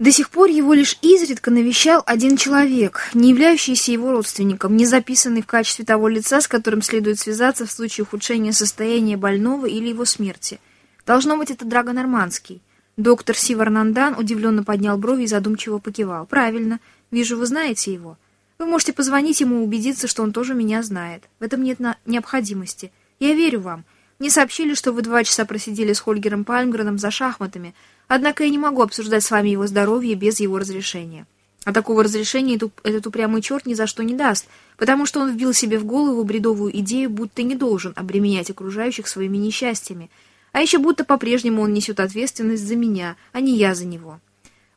До сих пор его лишь изредка навещал один человек, не являющийся его родственником, не записанный в качестве того лица, с которым следует связаться в случае ухудшения состояния больного или его смерти. Должно быть, это Драго Нормандский. Доктор Сиварнандан удивленно поднял брови и задумчиво покивал. «Правильно. Вижу, вы знаете его. Вы можете позвонить ему и убедиться, что он тоже меня знает. В этом нет необходимости. Я верю вам. Мне сообщили, что вы два часа просидели с Хольгером Пальмгреном за шахматами, однако я не могу обсуждать с вами его здоровье без его разрешения. А такого разрешения этот упрямый черт ни за что не даст, потому что он вбил себе в голову бредовую идею, будто не должен обременять окружающих своими несчастьями, а еще будто по-прежнему он несет ответственность за меня, а не я за него.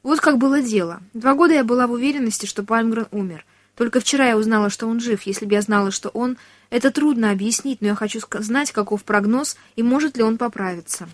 Вот как было дело. Два года я была в уверенности, что Пальмгрен умер. Только вчера я узнала, что он жив. Если бы я знала, что он... Это трудно объяснить, но я хочу знать, каков прогноз и может ли он поправиться.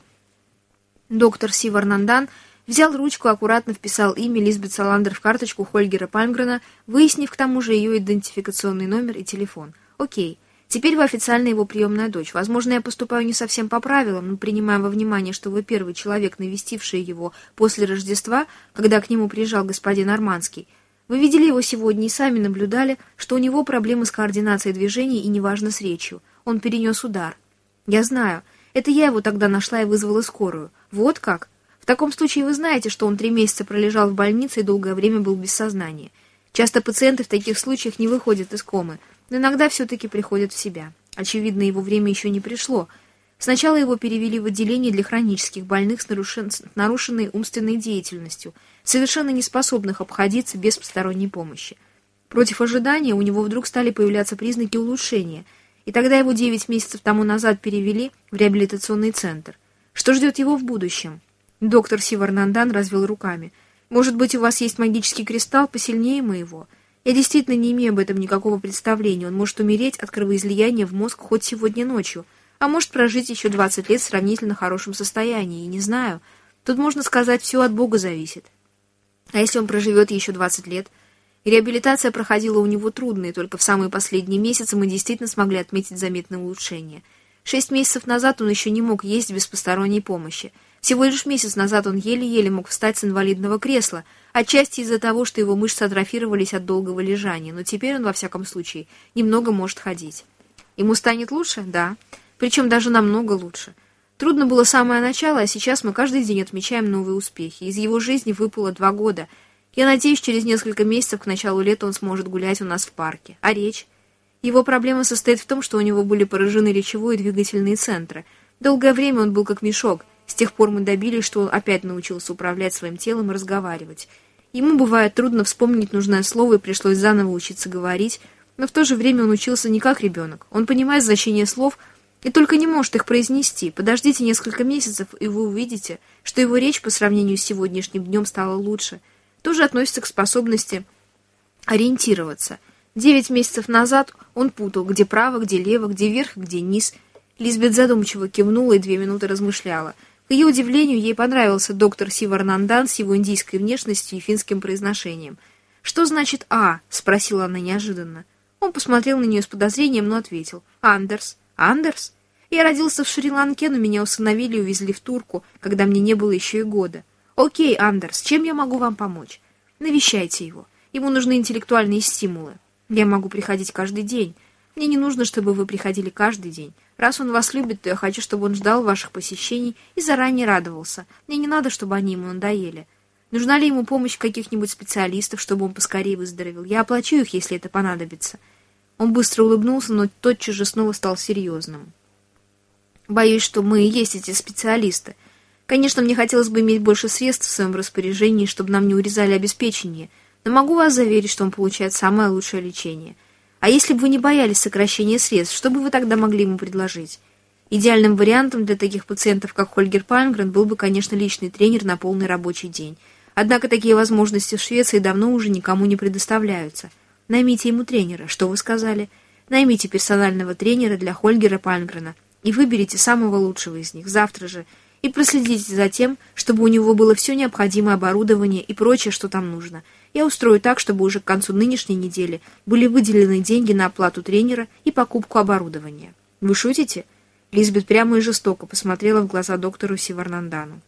Доктор Сиварнандан взял ручку, аккуратно вписал имя Лизбет Саландер в карточку Хольгера Пальмгрена, выяснив к тому же ее идентификационный номер и телефон. Окей. Теперь вы официально его приемная дочь. Возможно, я поступаю не совсем по правилам, но принимая во внимание, что вы первый человек, навестивший его после Рождества, когда к нему приезжал господин Арманский. Вы видели его сегодня и сами наблюдали, что у него проблемы с координацией движений и неважно с речью. Он перенес удар. Я знаю. Это я его тогда нашла и вызвала скорую. Вот как? В таком случае вы знаете, что он три месяца пролежал в больнице и долгое время был без сознания. Часто пациенты в таких случаях не выходят из комы, но иногда все-таки приходят в себя. Очевидно, его время еще не пришло. Сначала его перевели в отделение для хронических больных с, нарушен... с нарушенной умственной деятельностью, совершенно неспособных обходиться без посторонней помощи. Против ожидания у него вдруг стали появляться признаки улучшения, и тогда его 9 месяцев тому назад перевели в реабилитационный центр. Что ждет его в будущем? Доктор Сиварнандан развел руками. «Может быть, у вас есть магический кристалл посильнее моего?» Я действительно не имею об этом никакого представления. Он может умереть от кровоизлияния в мозг хоть сегодня ночью, а может прожить еще 20 лет в сравнительно хорошем состоянии, и не знаю. Тут, можно сказать, все от Бога зависит. А если он проживет еще 20 лет? Реабилитация проходила у него трудно, и только в самые последние месяцы мы действительно смогли отметить заметное улучшение. Шесть месяцев назад он еще не мог есть без посторонней помощи. Всего лишь месяц назад он еле-еле мог встать с инвалидного кресла, отчасти из-за того, что его мышцы атрофировались от долгого лежания, но теперь он, во всяком случае, немного может ходить. Ему станет лучше? Да. Причем даже намного лучше. Трудно было самое начало, а сейчас мы каждый день отмечаем новые успехи. Из его жизни выпало два года. Я надеюсь, через несколько месяцев к началу лета он сможет гулять у нас в парке. А речь? Его проблема состоит в том, что у него были поражены речевой и двигательные центры. Долгое время он был как мешок – с тех пор мы добились, что он опять научился управлять своим телом и разговаривать. Ему бывает трудно вспомнить нужное слово, и пришлось заново учиться говорить, но в то же время он учился не как ребенок. Он понимает значение слов и только не может их произнести. Подождите несколько месяцев, и вы увидите, что его речь по сравнению с сегодняшним днем стала лучше. Тоже относится к способности ориентироваться. Девять месяцев назад он путал, где право, где лево, где верх, где низ. Лизбет задумчиво кивнула и две минуты размышляла – к ее удивлению, ей понравился доктор Сиварнандан с его индийской внешностью и финским произношением. «Что значит «А»?» — спросила она неожиданно. Он посмотрел на нее с подозрением, но ответил. «Андерс». «Андерс?» Я родился в Шри-Ланке, но меня усыновили и увезли в Турку, когда мне не было еще и года. Окей, Андерс, чем я могу вам помочь? Навещайте его. Ему нужны интеллектуальные стимулы. Я могу приходить каждый день. Мне не нужно, чтобы вы приходили каждый день. Раз он вас любит, то я хочу, чтобы он ждал ваших посещений и заранее радовался. Мне не надо, чтобы они ему надоели. Нужна ли ему помощь каких-нибудь специалистов, чтобы он поскорее выздоровел? Я оплачу их, если это понадобится». Он быстро улыбнулся, но тотчас же снова стал серьезным. «Боюсь, что мы и есть эти специалисты. Конечно, мне хотелось бы иметь больше средств в своем распоряжении, чтобы нам не урезали обеспечение, но могу вас заверить, что он получает самое лучшее лечение». А если бы вы не боялись сокращения средств, что бы вы тогда могли ему предложить? Идеальным вариантом для таких пациентов, как Хольгер Пальмгрен, был бы, конечно, личный тренер на полный рабочий день. Однако такие возможности в Швеции давно уже никому не предоставляются. Наймите ему тренера, что вы сказали? Наймите персонального тренера для Хольгера Пальмгрена и выберите самого лучшего из них завтра же и проследите за тем, чтобы у него было все необходимое оборудование и прочее, что там нужно – я устрою так, чтобы уже к концу нынешней недели были выделены деньги на оплату тренера и покупку оборудования. Вы шутите? Лизбет прямо и жестоко посмотрела в глаза доктору Сиварнандану.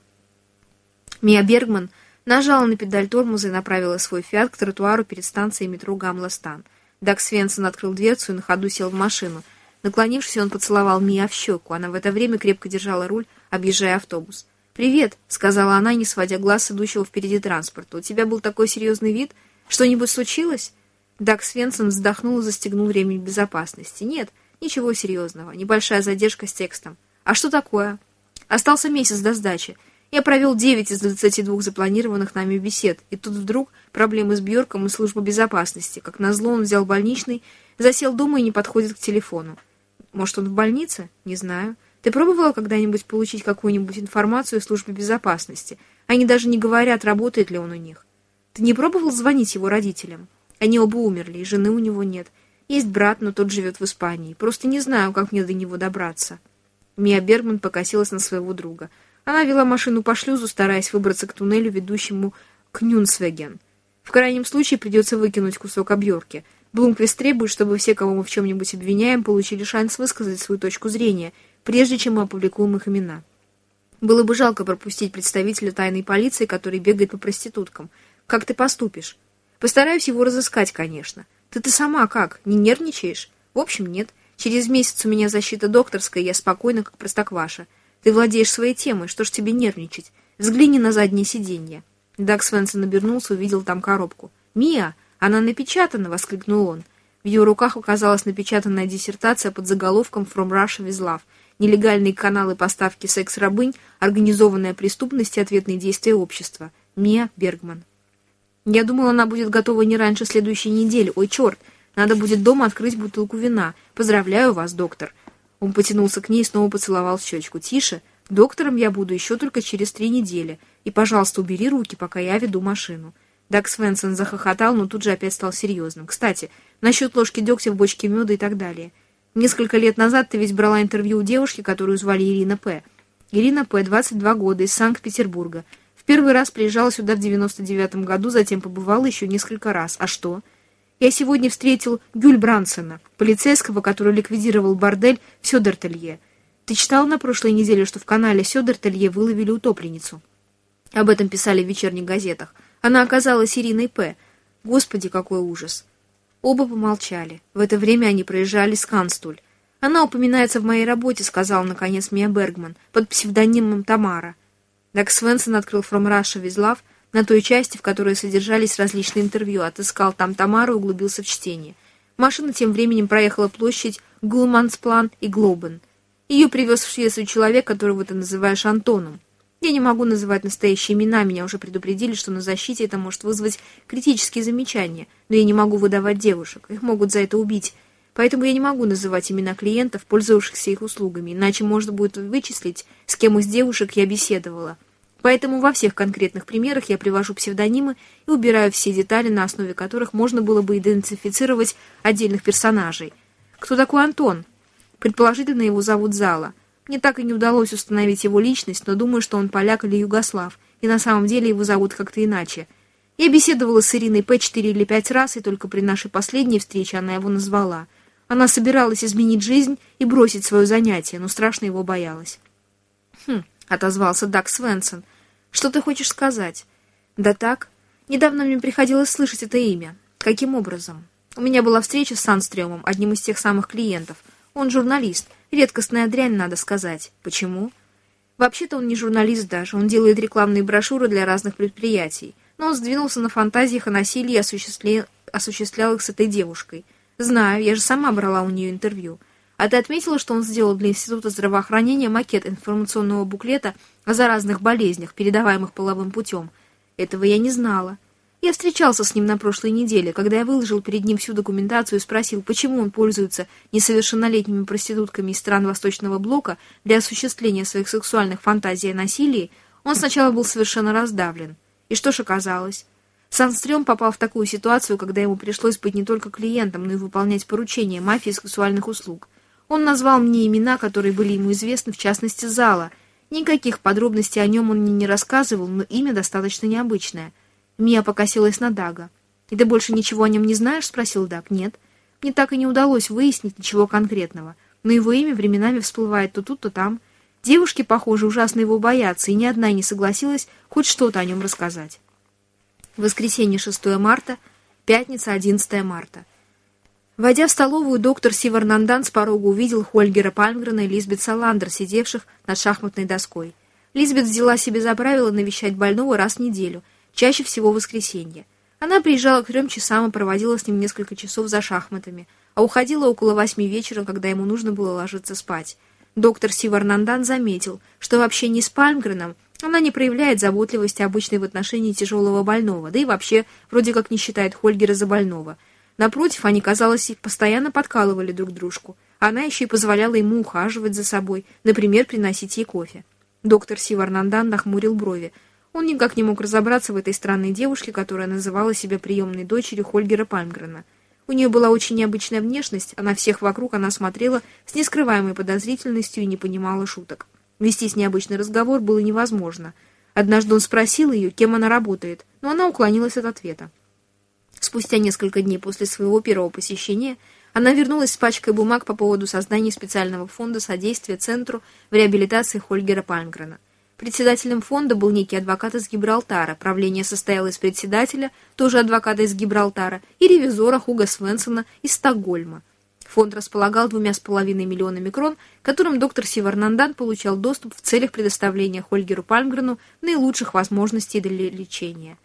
Мия Бергман нажала на педаль тормоза и направила свой «Фиат» к тротуару перед станцией метро Гамластан. Даг Свенсон открыл дверцу и на ходу сел в машину. Наклонившись, он поцеловал Мия в щеку. Она в это время крепко держала руль, объезжая автобус. «Привет», — сказала она, не сводя глаз идущего впереди транспорта. «У тебя был такой серьезный вид? Что-нибудь случилось?» Даг Свенсон вздохнул и застегнул ремень безопасности. «Нет, ничего серьезного. Небольшая задержка с текстом. А что такое?» «Остался месяц до сдачи. Я провел 9 из 22 запланированных нами бесед, и тут вдруг проблемы с Бьорком и служба безопасности. Как назло, он взял больничный, засел дома и не подходит к телефону. Может, он в больнице? Не знаю. Ты пробовала когда-нибудь получить какую-нибудь информацию из службы безопасности? Они даже не говорят, работает ли он у них. Ты не пробовал звонить его родителям? Они оба умерли, и жены у него нет. Есть брат, но тот живет в Испании. Просто не знаю, как мне до него добраться. Мия Бергман покосилась на своего друга — она вела машину по шлюзу, стараясь выбраться к туннелю, ведущему к Нюнсвеген. В крайнем случае придется выкинуть кусок объерки. Блумквист требует, чтобы все, кого мы в чем-нибудь обвиняем, получили шанс высказать свою точку зрения, прежде чем мы опубликуем их имена. Было бы жалко пропустить представителя тайной полиции, который бегает по проституткам. Как ты поступишь? Постараюсь его разыскать, конечно. Ты-ты сама как, не нервничаешь? В общем, нет. Через месяц у меня защита докторская, я спокойна, как простокваша. Ты владеешь своей темой, что ж тебе нервничать? Взгляни на заднее сиденье. Даг Свенсон обернулся, увидел там коробку. «Мия, она напечатана!» — воскликнул он. В ее руках оказалась напечатанная диссертация под заголовком «From Russia with Love» нелегальные каналы поставки секс-рабынь, организованная преступность и ответные действия общества. Мия Бергман. Я думала, она будет готова не раньше следующей недели. Ой, черт, надо будет дома открыть бутылку вина. Поздравляю вас, доктор. Он потянулся к ней и снова поцеловал щечку. «Тише, доктором я буду еще только через три недели. И, пожалуйста, убери руки, пока я веду машину». Даг Свенсон захохотал, но тут же опять стал серьезным. «Кстати, насчет ложки дегтя в бочке меда и так далее. Несколько лет назад ты ведь брала интервью у девушки, которую звали Ирина П. Ирина П. 22 года, из Санкт-Петербурга. В первый раз приезжала сюда в 99 году, затем побывала еще несколько раз. А что?» Я сегодня встретил Гюль Брансона, полицейского, который ликвидировал бордель в Сёдертелье. Ты читал на прошлой неделе, что в канале Сёдертелье выловили утопленницу? Об этом писали в вечерних газетах. Она оказалась Ириной П. Господи, какой ужас. Оба помолчали. В это время они проезжали Сканстуль. «Она упоминается в моей работе», — сказал, наконец, Мия Бергман, под псевдонимом Тамара. Даг Свенсон открыл «From Russia with Love», на той части, в которой содержались различные интервью, отыскал там Тамару и углубился в чтение. Машина тем временем проехала площадь Гулмансплан и Глобен. Ее привез в Швецию человек, которого ты называешь Антоном. Я не могу называть настоящие имена, меня уже предупредили, что на защите это может вызвать критические замечания, но я не могу выдавать девушек, их могут за это убить. Поэтому я не могу называть имена клиентов, пользовавшихся их услугами, иначе можно будет вычислить, с кем из девушек я беседовала. Поэтому во всех конкретных примерах я привожу псевдонимы и убираю все детали, на основе которых можно было бы идентифицировать отдельных персонажей. Кто такой Антон? Предположительно, его зовут Зала. Мне так и не удалось установить его личность, но думаю, что он поляк или югослав, и на самом деле его зовут как-то иначе. Я беседовала с Ириной П. четыре или пять раз, и только при нашей последней встрече она его назвала. Она собиралась изменить жизнь и бросить свое занятие, но страшно его боялась. «Хм», — отозвался Даг Свенсон, что ты хочешь сказать? Да так. Недавно мне приходилось слышать это имя. Каким образом? У меня была встреча с Санстрёмом, одним из тех самых клиентов. Он журналист. Редкостная дрянь, надо сказать. Почему? Вообще-то он не журналист даже. Он делает рекламные брошюры для разных предприятий. Но он сдвинулся на фантазиях о насилии и осуществля... осуществлял их с этой девушкой. Знаю, я же сама брала у нее интервью. А ты отметила, что он сделал для Института здравоохранения макет информационного буклета о заразных болезнях, передаваемых половым путем? Этого я не знала. Я встречался с ним на прошлой неделе, когда я выложил перед ним всю документацию и спросил, почему он пользуется несовершеннолетними проститутками из стран Восточного Блока для осуществления своих сексуальных фантазий о насилии, он сначала был совершенно раздавлен. И что ж оказалось? Санстрём попал в такую ситуацию, когда ему пришлось быть не только клиентом, но и выполнять поручения мафии сексуальных услуг. Он назвал мне имена, которые были ему известны, в частности, Зала. Никаких подробностей о нем он мне не рассказывал, но имя достаточно необычное. Мия покосилась на Дага. «И ты больше ничего о нем не знаешь?» — спросил Даг. «Нет. Мне так и не удалось выяснить ничего конкретного. Но его имя временами всплывает то тут, то там. Девушки, похоже, ужасно его боятся, и ни одна не согласилась хоть что-то о нем рассказать». Воскресенье 6 марта, пятница 11 марта. Войдя в столовую, доктор Сиварнандан с порога увидел Хольгера Пальмгрена и Лизбет Саландер, сидевших над шахматной доской. Лизбет взяла себе за правило навещать больного раз в неделю, чаще всего в воскресенье. Она приезжала к трем часам и проводила с ним несколько часов за шахматами, а уходила около восьми вечера, когда ему нужно было ложиться спать. Доктор Сиварнандан заметил, что в общении с Пальмгреном она не проявляет заботливости обычной в отношении тяжелого больного, да и вообще вроде как не считает Хольгера за больного. Напротив, они, казалось, постоянно подкалывали друг дружку. Она еще и позволяла ему ухаживать за собой, например, приносить ей кофе. Доктор Сиварнандан нахмурил брови. Он никак не мог разобраться в этой странной девушке, которая называла себя приемной дочерью Хольгера Пальмгрена. У нее была очень необычная внешность, а на всех вокруг она смотрела с нескрываемой подозрительностью и не понимала шуток. Вести с необычный разговор было невозможно. Однажды он спросил ее, кем она работает, но она уклонилась от ответа. Спустя несколько дней после своего первого посещения она вернулась с пачкой бумаг по поводу создания специального фонда содействия Центру в реабилитации Хольгера Пальмгрена. Председателем фонда был некий адвокат из Гибралтара. Правление состояло из председателя, тоже адвоката из Гибралтара, и ревизора Хуга Свенсона из Стокгольма. Фонд располагал двумя с половиной миллионами крон, которым доктор Сиварнандан получал доступ в целях предоставления Хольгеру Пальмгрену наилучших возможностей для лечения.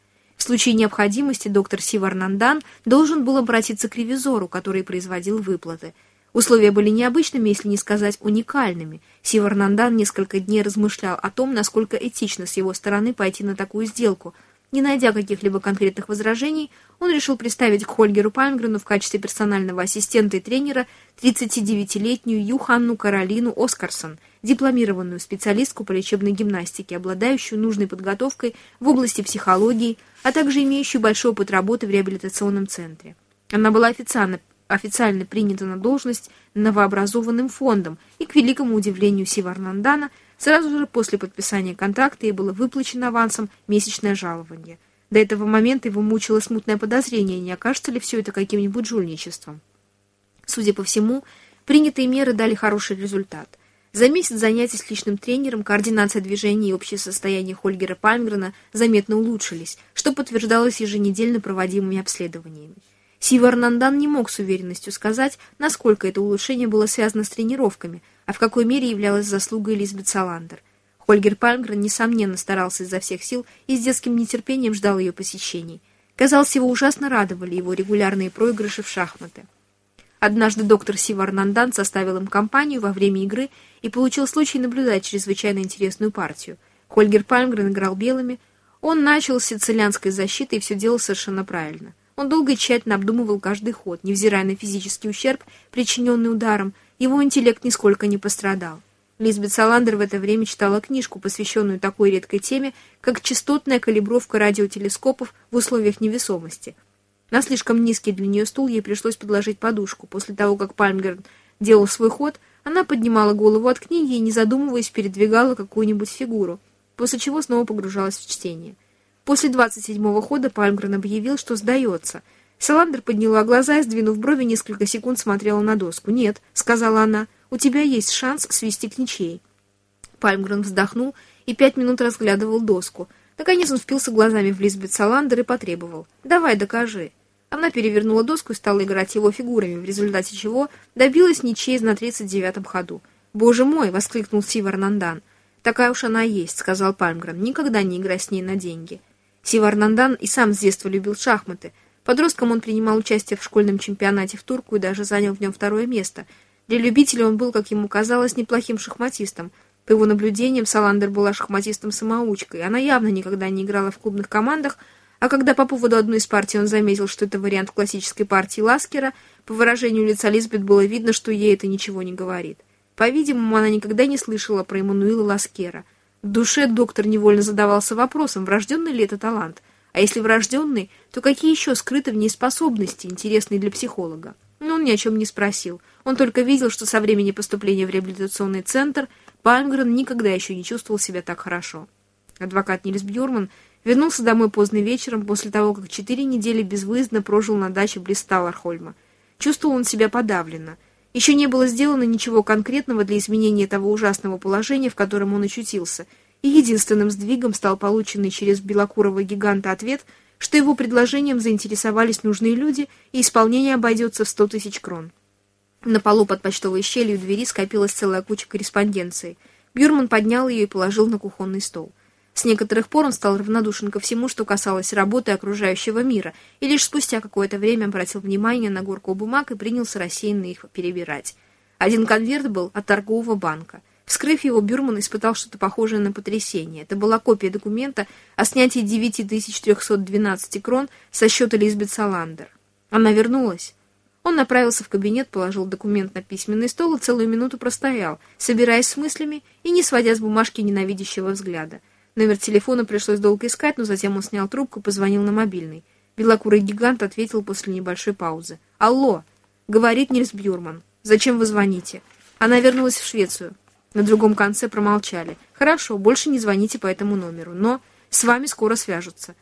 Случае необходимости доктор Сиварнандан должен был обратиться к ревизору, который производил выплаты – Условия были необычными, если не сказать уникальными. Сиварнандан несколько дней размышлял о том, насколько этично с его стороны пойти на такую сделку. Не найдя каких-либо конкретных возражений, он решил представить к Хольгеру Пальмгрену в качестве персонального ассистента и тренера 39-летнюю Юханну Каролину Оскарсон, дипломированную специалистку по лечебной гимнастике, обладающую нужной подготовкой в области психологии, а также имеющую большой опыт работы в реабилитационном центре. Она была официально официально принята на должность новообразованным фондом, и, к великому удивлению Сиварнандана, сразу же после подписания контракта ей было выплачено авансом месячное жалование. До этого момента его мучило смутное подозрение, не окажется ли все это каким-нибудь жульничеством. Судя по всему, принятые меры дали хороший результат. За месяц занятий с личным тренером координация движений и общее состояние Хольгера Пальмгрена заметно улучшились, что подтверждалось еженедельно проводимыми обследованиями. Сиварнандан не мог с уверенностью сказать, насколько это улучшение было связано с тренировками, а в какой мере являлось заслугой Элизабет Саландер. Хольгер Пальмгрен, несомненно, старался изо всех сил и с детским нетерпением ждал ее посещений. Казалось, его ужасно радовали его регулярные проигрыши в шахматы. Однажды доктор Сиварнандан составил им компанию во время игры и получил случай наблюдать чрезвычайно интересную партию. Хольгер Пальмгрен играл белыми, он начал с сицилианской защиты и все делал совершенно правильно – он долго и тщательно обдумывал каждый ход, невзирая на физический ущерб, причиненный ударом, его интеллект нисколько не пострадал. Лизбет Саландер в это время читала книжку, посвященную такой редкой теме, как частотная калибровка радиотелескопов в условиях невесомости. На слишком низкий для нее стул ей пришлось подложить подушку. После того, как Пальмгер делал свой ход, она поднимала голову от книги и, не задумываясь, передвигала какую-нибудь фигуру, после чего снова погружалась в чтение. После 27-го хода Пальмгрен объявил, что сдается. Саландер подняла глаза и, сдвинув брови, несколько секунд смотрела на доску. «Нет», — сказала она, — «у тебя есть шанс свести к ничьей». Пальмгрен вздохнул и пять минут разглядывал доску. Наконец он впился глазами в Лизбет Саландер и потребовал. «Давай, докажи». Она перевернула доску и стала играть его фигурами, в результате чего добилась ничьей на 39-м ходу. «Боже мой!» — воскликнул Сивар Нандан. «Такая уж она есть», — сказал Пальмгрен. «Никогда не играй с ней на деньги». Сиварнандан и сам с детства любил шахматы. Подростком он принимал участие в школьном чемпионате в Турку и даже занял в нем второе место. Для любителя он был, как ему казалось, неплохим шахматистом. По его наблюдениям, Саландер была шахматистом-самоучкой. Она явно никогда не играла в клубных командах, а когда по поводу одной из партий он заметил, что это вариант классической партии Ласкера, по выражению лица Лизбет было видно, что ей это ничего не говорит. По-видимому, она никогда не слышала про Эммануила Ласкера – в душе доктор невольно задавался вопросом, врожденный ли это талант, а если врожденный, то какие еще скрыты в ней способности, интересные для психолога? Но он ни о чем не спросил. Он только видел, что со времени поступления в реабилитационный центр Пальмгрен никогда еще не чувствовал себя так хорошо. Адвокат Нильс Бьюрман вернулся домой поздно вечером после того, как четыре недели безвыездно прожил на даче близ Талархольма. Чувствовал он себя подавленно. Еще не было сделано ничего конкретного для изменения того ужасного положения, в котором он очутился, и единственным сдвигом стал полученный через белокурого гиганта ответ, что его предложением заинтересовались нужные люди, и исполнение обойдется в сто тысяч крон. На полу под почтовой щелью двери скопилась целая куча корреспонденции. Бюрман поднял ее и положил на кухонный стол. С некоторых пор он стал равнодушен ко всему, что касалось работы окружающего мира, и лишь спустя какое-то время обратил внимание на горку бумаг и принялся рассеянно их перебирать. Один конверт был от торгового банка. Вскрыв его, Бюрман испытал что-то похожее на потрясение. Это была копия документа о снятии 9312 крон со счета Лизбет Саландер. Она вернулась. Он направился в кабинет, положил документ на письменный стол и целую минуту простоял, собираясь с мыслями и не сводя с бумажки ненавидящего взгляда. Номер телефона пришлось долго искать, но затем он снял трубку и позвонил на мобильный. Белокурый гигант ответил после небольшой паузы. «Алло!» — говорит Нильс Бьюрман. «Зачем вы звоните?» Она вернулась в Швецию. На другом конце промолчали. «Хорошо, больше не звоните по этому номеру, но с вами скоро свяжутся».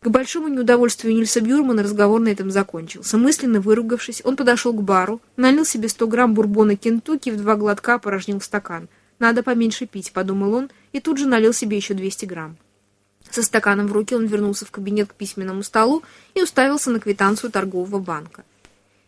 К большому неудовольствию Нильса Бюрмана разговор на этом закончился. Мысленно выругавшись, он подошел к бару, налил себе 100 грамм бурбона Кентукки в два глотка опорожнил в стакан. «Надо поменьше пить», — подумал он, и тут же налил себе еще 200 грамм. Со стаканом в руке он вернулся в кабинет к письменному столу и уставился на квитанцию торгового банка.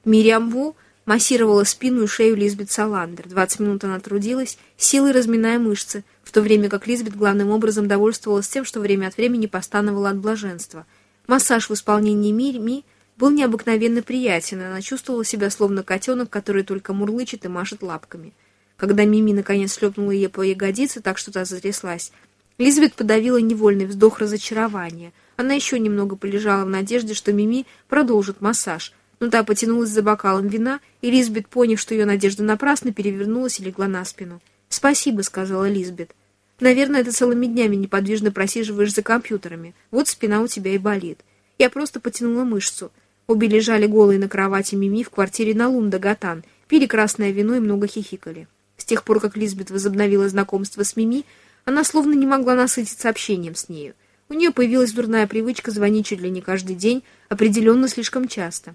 Мириам Ву массировала спину и шею Лизбет Саландер. 20 минут она трудилась, силой разминая мышцы, в то время как Лизбет главным образом довольствовалась тем, что время от времени постановала от блаженства. Массаж в исполнении Мирми был необыкновенно приятен, и она чувствовала себя словно котенок, который только мурлычет и машет лапками. Когда Мими наконец шлепнула ее по ягодице, так что та затряслась, Лизбет подавила невольный вздох разочарования. Она еще немного полежала в надежде, что Мими продолжит массаж, но та потянулась за бокалом вина, и Лизбет, поняв, что ее надежда напрасна, перевернулась и легла на спину. «Спасибо», — сказала Лизбет. «Наверное, ты целыми днями неподвижно просиживаешь за компьютерами. Вот спина у тебя и болит. Я просто потянула мышцу». Обе лежали голые на кровати Мими в квартире на Лунда Гатан, пили красное вино и много хихикали. С тех пор, как Лизбет возобновила знакомство с Мими, она словно не могла насытиться общением с нею. У нее появилась дурная привычка звонить чуть ли не каждый день, определенно слишком часто.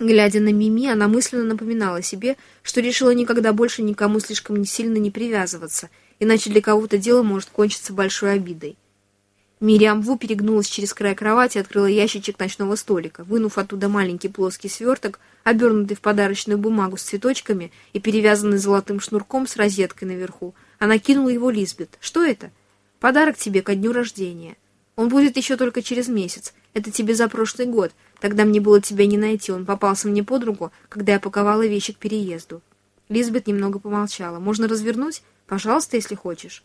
Глядя на Мими, она мысленно напоминала себе, что решила никогда больше никому слишком сильно не привязываться, иначе для кого-то дело может кончиться большой обидой. Мириам Ву перегнулась через край кровати и открыла ящичек ночного столика. Вынув оттуда маленький плоский сверток, обернутый в подарочную бумагу с цветочками и перевязанный золотым шнурком с розеткой наверху, она кинула его Лизбет. «Что это?» «Подарок тебе ко дню рождения. Он будет еще только через месяц. Это тебе за прошлый год. Тогда мне было тебя не найти. Он попался мне под руку, когда я паковала вещи к переезду». Лизбет немного помолчала. «Можно развернуть? Пожалуйста, если хочешь».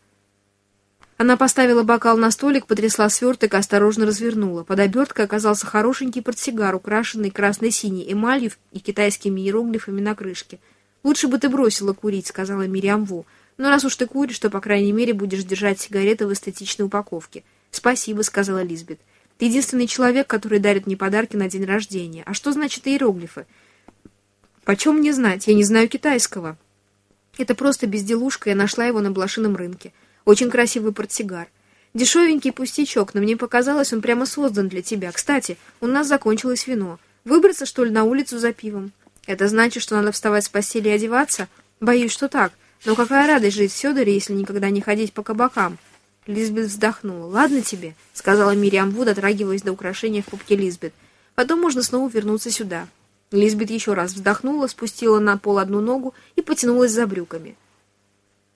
Она поставила бокал на столик, потрясла сверток и осторожно развернула. Под оберткой оказался хорошенький портсигар, украшенный красно-синей эмалью и китайскими иероглифами на крышке. «Лучше бы ты бросила курить», — сказала Мириам Ву. «Но раз уж ты куришь, то, по крайней мере, будешь держать сигареты в эстетичной упаковке». «Спасибо», — сказала Лизбет. «Ты единственный человек, который дарит мне подарки на день рождения. А что значит иероглифы?» «Почем мне знать? Я не знаю китайского». «Это просто безделушка, я нашла его на блошином рынке». Очень красивый портсигар. Дешевенький пустячок, но мне показалось, он прямо создан для тебя. Кстати, у нас закончилось вино. Выбраться, что ли, на улицу за пивом? Это значит, что надо вставать с постели и одеваться? Боюсь, что так. Но какая радость жить в Сёдоре, если никогда не ходить по кабакам? Лизбет вздохнула. «Ладно тебе», — сказала Мириам Вуд, дотрагиваясь до украшения в пупке Лизбет. «Потом можно снова вернуться сюда». Лизбет еще раз вздохнула, спустила на пол одну ногу и потянулась за брюками.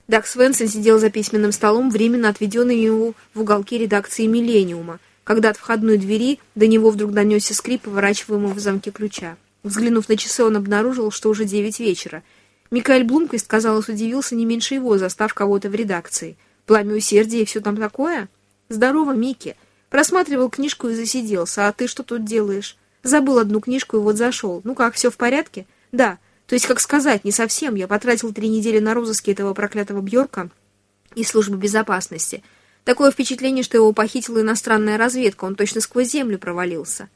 Даг Свенсон сидел за письменным столом, временно отведенный ему в уголке редакции «Миллениума», когда от входной двери до него вдруг донесся скрип поворачиваемого в замке ключа. Взглянув на часы, он обнаружил, что уже девять вечера. Микаэль Блумквист, казалось, удивился не меньше его, застав кого-то в редакции. «Пламя усердия и все там такое?» «Здорово, Микки. Просматривал книжку и засиделся. А ты что тут делаешь?» «Забыл одну книжку и вот зашел. Ну как, все в порядке?» «Да. То есть, как сказать, не совсем. Я потратил три недели на розыски этого проклятого Бьорка и службы безопасности. Такое впечатление, что его похитила иностранная разведка. Он точно сквозь землю провалился.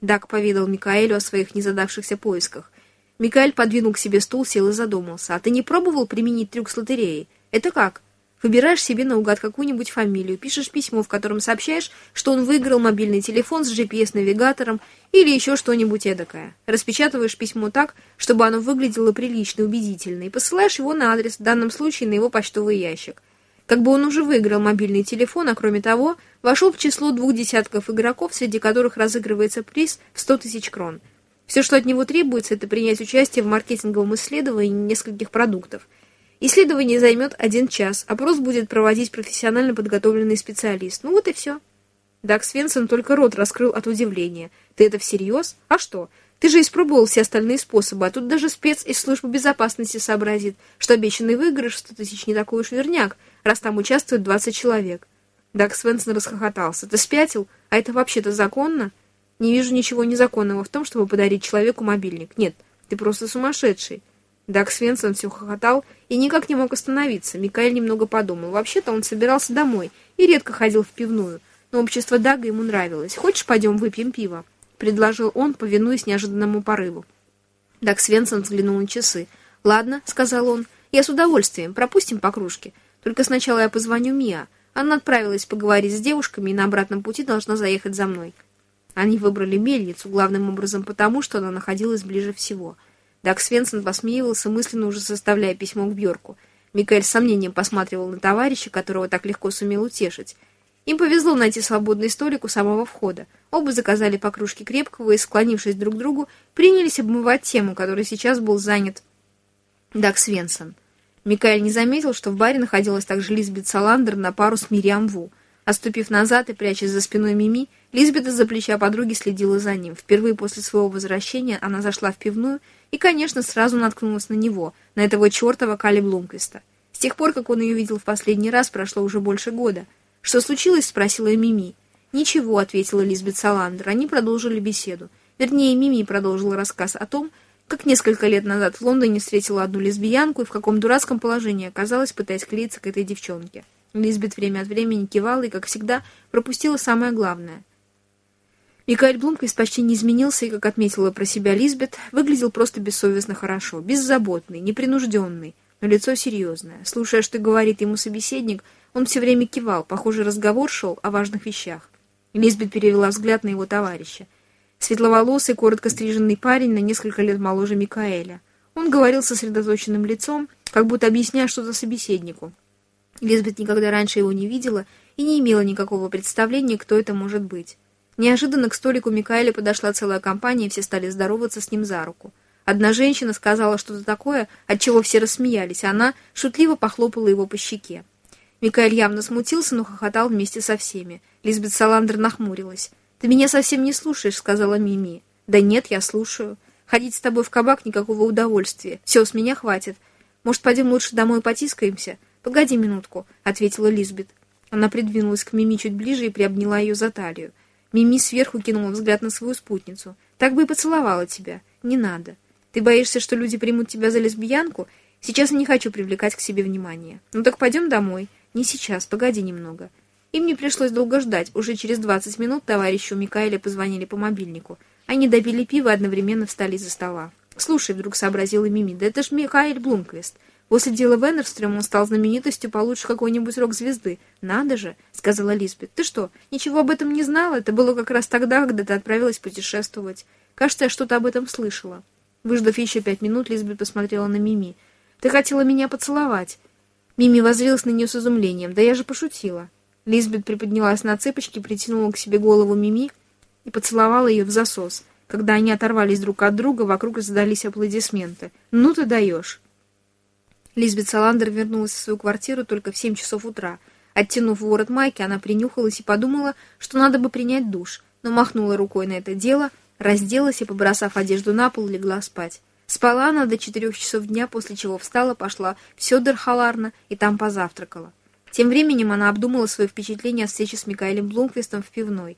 Дак поведал Микаэлю о своих незадавшихся поисках. Микаэль подвинул к себе стул, сел и задумался. «А ты не пробовал применить трюк с лотереей? Это как?» Выбираешь себе наугад какую-нибудь фамилию, пишешь письмо, в котором сообщаешь, что он выиграл мобильный телефон с GPS-навигатором или еще что-нибудь эдакое. Распечатываешь письмо так, чтобы оно выглядело прилично убедительно, и посылаешь его на адрес, в данном случае на его почтовый ящик. как бы он уже выиграл мобильный телефон, а кроме того, вошел в число двух десятков игроков, среди которых разыгрывается приз в 100 тысяч крон. Все, что от него требуется, это принять участие в маркетинговом исследовании нескольких продуктов. Исследование займет один час, опрос будет проводить профессионально подготовленный специалист. Ну вот и все. Даг Свенсон только рот раскрыл от удивления. «Ты это всерьез? А что? Ты же испробовал все остальные способы, а тут даже спец из службы безопасности сообразит, что обещанный выигрыш 100 тысяч не такой уж верняк, раз там участвует 20 человек». Даг Свенсон расхохотался. «Ты спятил? А это вообще-то законно?» «Не вижу ничего незаконного в том, чтобы подарить человеку мобильник. Нет, ты просто сумасшедший». Даг Свенсон все хохотал и никак не мог остановиться. Микаэль немного подумал. Вообще-то он собирался домой и редко ходил в пивную но общество Дага ему нравилось. «Хочешь, пойдем выпьем пиво?» — предложил он, повинуясь неожиданному порыву. Даг Свенсон взглянул на часы. «Ладно», — сказал он, — «я с удовольствием. Пропустим по кружке. Только сначала я позвоню Миа. Она отправилась поговорить с девушками и на обратном пути должна заехать за мной». Они выбрали мельницу, главным образом потому, что она находилась ближе всего. Даг Свенсон посмеивался, мысленно уже составляя письмо к Бьорку. Микаэль с сомнением посматривал на товарища, которого так легко сумел утешить. Им повезло найти свободный столик у самого входа. Оба заказали по кружке крепкого и, склонившись друг к другу, принялись обмывать тему, которой сейчас был занят Даг Свенсон. Микаэль не заметил, что в баре находилась также Лизбет Саландер на пару с Мириам Ву. Оступив назад и прячась за спиной Мими, Лизбет из-за плеча подруги следила за ним. Впервые после своего возвращения она зашла в пивную и, конечно, сразу наткнулась на него, на этого чертова Кали Блумквиста. С тех пор, как он ее видел в последний раз, прошло уже больше года — «Что случилось?» — спросила Мими. «Ничего», — ответила Лизбет Саландер. Они продолжили беседу. Вернее, Мими продолжила рассказ о том, как несколько лет назад в Лондоне встретила одну лесбиянку и в каком дурацком положении оказалась, пытаясь клеиться к этой девчонке. Лизбет время от времени кивала и, как всегда, пропустила самое главное. Микаэль Блумквист почти не изменился и, как отметила про себя Лизбет, выглядел просто бессовестно хорошо, беззаботный, непринужденный, но лицо серьезное. Слушая, что говорит ему собеседник, он все время кивал, похоже, разговор шел о важных вещах. Лизбет перевела взгляд на его товарища. Светловолосый, коротко стриженный парень на несколько лет моложе Микаэля. Он говорил сосредоточенным лицом, как будто объясняя что-то собеседнику. Лизбет никогда раньше его не видела и не имела никакого представления, кто это может быть. Неожиданно к столику Микаэля подошла целая компания, и все стали здороваться с ним за руку. Одна женщина сказала что-то такое, от чего все рассмеялись, а она шутливо похлопала его по щеке. Микаэль явно смутился, но хохотал вместе со всеми. Лизбет Саландер нахмурилась. «Ты меня совсем не слушаешь», — сказала Мими. «Да нет, я слушаю. Ходить с тобой в кабак никакого удовольствия. Все, с меня хватит. Может, пойдем лучше домой потискаемся?» «Погоди минутку», — ответила Лизбет. Она придвинулась к Мими чуть ближе и приобняла ее за талию. Мими сверху кинула взгляд на свою спутницу. «Так бы и поцеловала тебя. Не надо. Ты боишься, что люди примут тебя за лесбиянку? Сейчас я не хочу привлекать к себе внимание. Ну так пойдем домой. «Не сейчас, погоди немного». Им не пришлось долго ждать. Уже через 20 минут товарищу Микаэля позвонили по мобильнику. Они допили пиво и одновременно встали из-за стола. «Слушай», — вдруг сообразила Мими, — «да это ж Микаэль Блумквист. После дела Веннерстрем он стал знаменитостью получше какой-нибудь рок-звезды. Надо же», — сказала Лизбет. «Ты что, ничего об этом не знала? Это было как раз тогда, когда ты отправилась путешествовать. Кажется, я что-то об этом слышала». Выждав еще пять минут, Лизбет посмотрела на Мими. «Ты хотела меня поцеловать». Мими воззрелась на нее с изумлением. «Да я же пошутила». Лизбет приподнялась на цыпочки, притянула к себе голову Мими и поцеловала ее в засос. Когда они оторвались друг от друга, вокруг раздались аплодисменты. «Ну ты даешь!» Лизбет Саландер вернулась в свою квартиру только в семь часов утра. Оттянув ворот майки, она принюхалась и подумала, что надо бы принять душ, но махнула рукой на это дело, разделась и, побросав одежду на пол, легла спать. Спала она до четырех часов дня, после чего встала, пошла в Сёдер-Халарна и там позавтракала. Тем временем она обдумала свои впечатления о встрече с Микаэлем Блумквистом в пивной.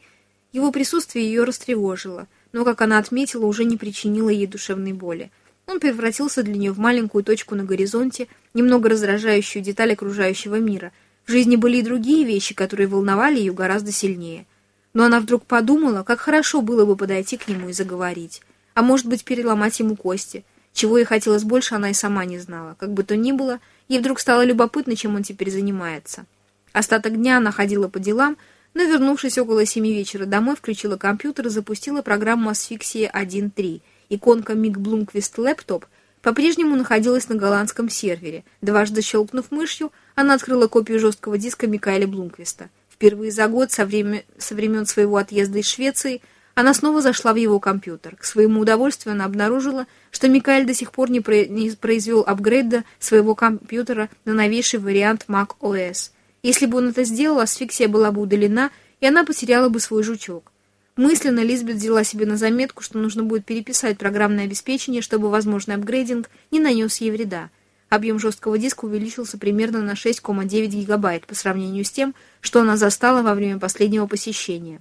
Его присутствие ее растревожило, но, как она отметила, уже не причинило ей душевной боли. Он превратился для нее в маленькую точку на горизонте, немного раздражающую деталь окружающего мира. В жизни были и другие вещи, которые волновали ее гораздо сильнее. Но она вдруг подумала, как хорошо было бы подойти к нему и заговорить а может быть переломать ему кости. Чего ей хотелось больше, она и сама не знала. Как бы то ни было, ей вдруг стало любопытно, чем он теперь занимается. Остаток дня она ходила по делам, но, вернувшись около семи вечера домой, включила компьютер и запустила программу Асфиксия 1.3. Иконка Миг Блумквист Лэптоп по-прежнему находилась на голландском сервере. Дважды щелкнув мышью, она открыла копию жесткого диска Микаэля Блумквиста. Впервые за год со, время, со времен своего отъезда из Швеции она снова зашла в его компьютер. К своему удовольствию она обнаружила, что Микаэль до сих пор не, про, не произвел апгрейда своего компьютера на новейший вариант Mac OS. Если бы он это сделал, асфиксия была бы удалена, и она потеряла бы свой жучок. Мысленно Лизбет взяла себе на заметку, что нужно будет переписать программное обеспечение, чтобы возможный апгрейдинг не нанес ей вреда. Объем жесткого диска увеличился примерно на 6,9 гигабайт по сравнению с тем, что она застала во время последнего посещения.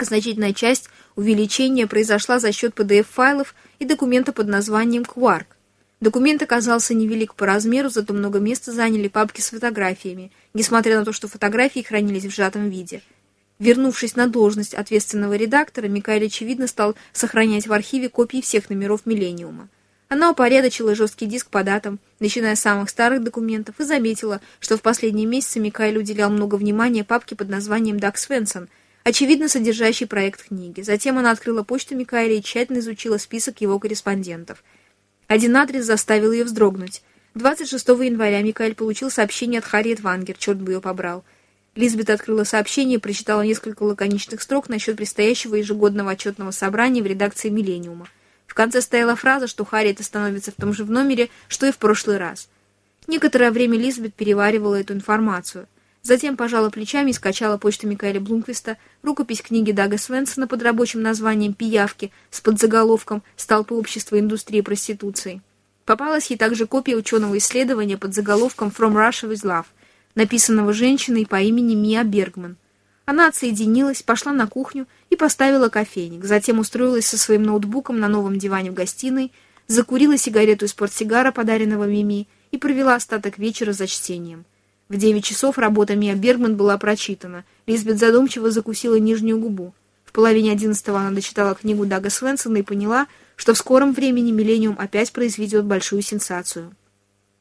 Значительная часть увеличения произошла за счет PDF-файлов и документа под названием Quark. Документ оказался невелик по размеру, зато много места заняли папки с фотографиями, несмотря на то, что фотографии хранились в сжатом виде – Вернувшись на должность ответственного редактора, Микаэль, очевидно, стал сохранять в архиве копии всех номеров «Миллениума». Она упорядочила жесткий диск по датам, начиная с самых старых документов, и заметила, что в последние месяцы Микаэль уделял много внимания папке под названием «Даг Свенсон», очевидно содержащий проект книги. Затем она открыла почту Микаэля и тщательно изучила список его корреспондентов. Один адрес заставил ее вздрогнуть. 26 января Микаэль получил сообщение от Харриет Вангер, черт бы ее побрал. Лизбет открыла сообщение и прочитала несколько лаконичных строк насчет предстоящего ежегодного отчетного собрания в редакции «Миллениума». В конце стояла фраза, что Харриет остановится в том же в номере, что и в прошлый раз. Некоторое время Лизбет переваривала эту информацию. Затем пожала плечами и скачала почту Микаэля Блумквиста, рукопись книги Дага Свенсона под рабочим названием «Пиявки» с подзаголовком «Столпы общества индустрии проституции». Попалась ей также копия ученого исследования под заголовком «From Russia with Love», написанного женщиной по имени Мия Бергман. Она отсоединилась, пошла на кухню и поставила кофейник, затем устроилась со своим ноутбуком на новом диване в гостиной, закурила сигарету из портсигара, подаренного Мими, и провела остаток вечера за чтением. В девять часов работа Мия Бергман была прочитана. Лизбет задумчиво закусила нижнюю губу. В половине одиннадцатого она дочитала книгу Дага Свенсона и поняла, что в скором времени «Миллениум» опять произведет большую сенсацию.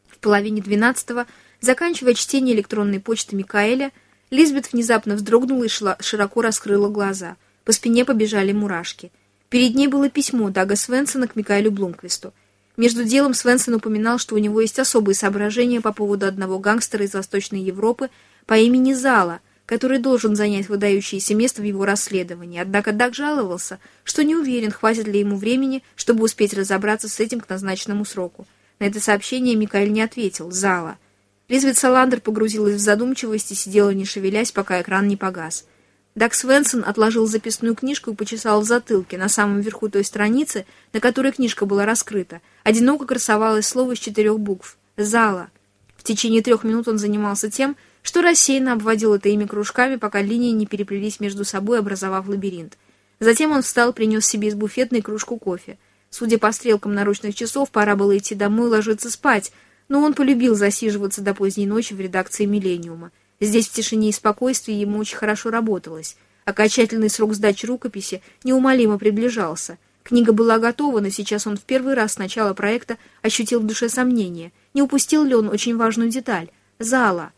В половине двенадцатого Заканчивая чтение электронной почты Микаэля, Лизбет внезапно вздрогнула и широко раскрыла глаза. По спине побежали мурашки. Перед ней было письмо Дага Свенсона к Микаэлю Блумквисту. Между делом Свенсон упоминал, что у него есть особые соображения по поводу одного гангстера из Восточной Европы по имени Зала, который должен занять выдающееся место в его расследовании. Однако Даг жаловался, что не уверен, хватит ли ему времени, чтобы успеть разобраться с этим к назначенному сроку. На это сообщение Микаэль не ответил. Зала. Лизбет Саландер погрузилась в задумчивость и сидела не шевелясь, пока экран не погас. Даг Свенсон отложил записную книжку и почесал в затылке, на самом верху той страницы, на которой книжка была раскрыта. Одиноко красовалось слово из четырех букв «Зала». В течение трех минут он занимался тем, что рассеянно обводил это имя кружками, пока линии не переплелись между собой, образовав лабиринт. Затем он встал, принес себе из буфетной кружку кофе. Судя по стрелкам наручных часов, пора было идти домой и ложиться спать, но он полюбил засиживаться до поздней ночи в редакции «Миллениума». Здесь в тишине и спокойствии ему очень хорошо работалось. Окончательный срок сдачи рукописи неумолимо приближался. Книга была готова, но сейчас он в первый раз с начала проекта ощутил в душе сомнения. Не упустил ли он очень важную деталь — зала.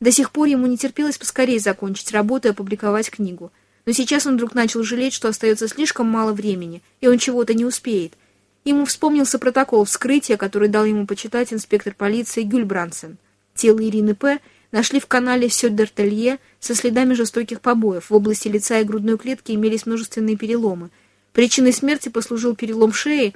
До сих пор ему не терпелось поскорее закончить работу и опубликовать книгу. Но сейчас он вдруг начал жалеть, что остается слишком мало времени, и он чего-то не успеет. Ему вспомнился протокол вскрытия, который дал ему почитать инспектор полиции Гюльбрансен. Тело Ирины П. нашли в канале Сёддертелье со следами жестоких побоев. В области лица и грудной клетки имелись множественные переломы. Причиной смерти послужил перелом шеи,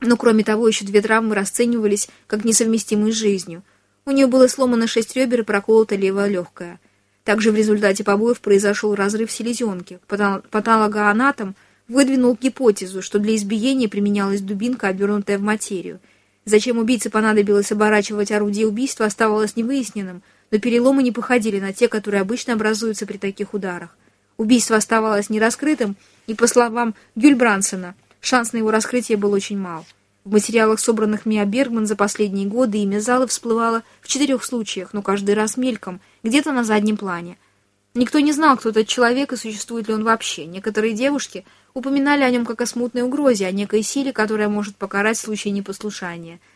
но кроме того еще две травмы расценивались как несовместимые с жизнью. У нее было сломано шесть ребер и проколото левое легкое. Также в результате побоев произошел разрыв селезенки. Патологоанатом – выдвинул гипотезу, что для избиения применялась дубинка, обернутая в материю. Зачем убийце понадобилось оборачивать орудие убийства, оставалось невыясненным, но переломы не походили на те, которые обычно образуются при таких ударах. Убийство оставалось нераскрытым, и, по словам Гюльбрансена, шанс на его раскрытие был очень мал. В материалах, собранных Миа Бергман за последние годы, имя Залы всплывало в четырех случаях, но каждый раз мельком, где-то на заднем плане. Никто не знал, кто этот человек и существует ли он вообще. Некоторые девушки упоминали о нем как о смутной угрозе, о некой силе, которая может покарать в случае непослушания –